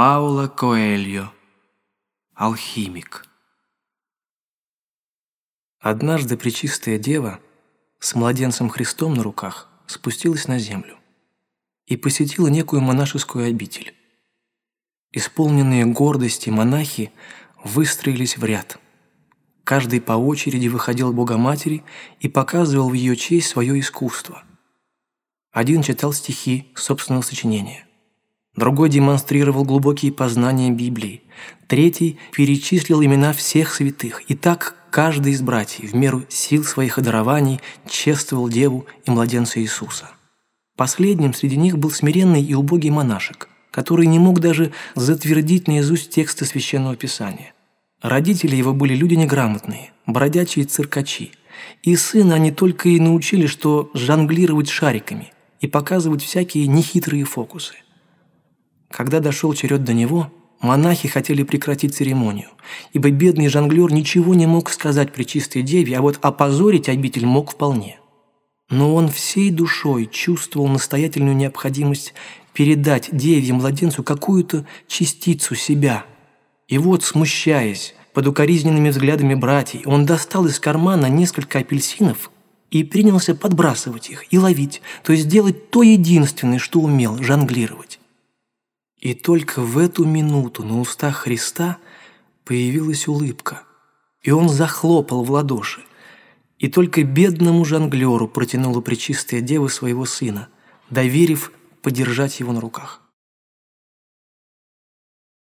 Паула Коэльо. Алхимик. Однажды Пречистая Дева с младенцем Христом на руках спустилась на землю и посетила некую монашескую обитель. Исполненные гордости монахи выстроились в ряд. Каждый по очереди выходил к Богоматери и показывал в ее честь свое искусство. Один читал стихи собственного сочинения. Другой демонстрировал глубокие познания Библии. Третий перечислил имена всех святых. И так каждый из братьев в меру сил своих одарований чествовал Деву и младенца Иисуса. Последним среди них был смиренный и убогий монашек, который не мог даже затвердить наизусть тексты Священного Писания. Родители его были люди неграмотные, бродячие циркачи. И сына они только и научили, что жонглировать шариками и показывать всякие нехитрые фокусы. Когда дошел черед до него, монахи хотели прекратить церемонию, ибо бедный жонглер ничего не мог сказать при чистой деве, а вот опозорить обитель мог вполне. Но он всей душой чувствовал настоятельную необходимость передать деве младенцу какую-то частицу себя. И вот, смущаясь, под укоризненными взглядами братьев, он достал из кармана несколько апельсинов и принялся подбрасывать их и ловить, то есть делать то единственное, что умел – жонглировать. И только в эту минуту на устах Христа появилась улыбка, и он захлопал в ладоши. И только бедному жонглеру протянула пречистая дева своего сына, доверив подержать его на руках.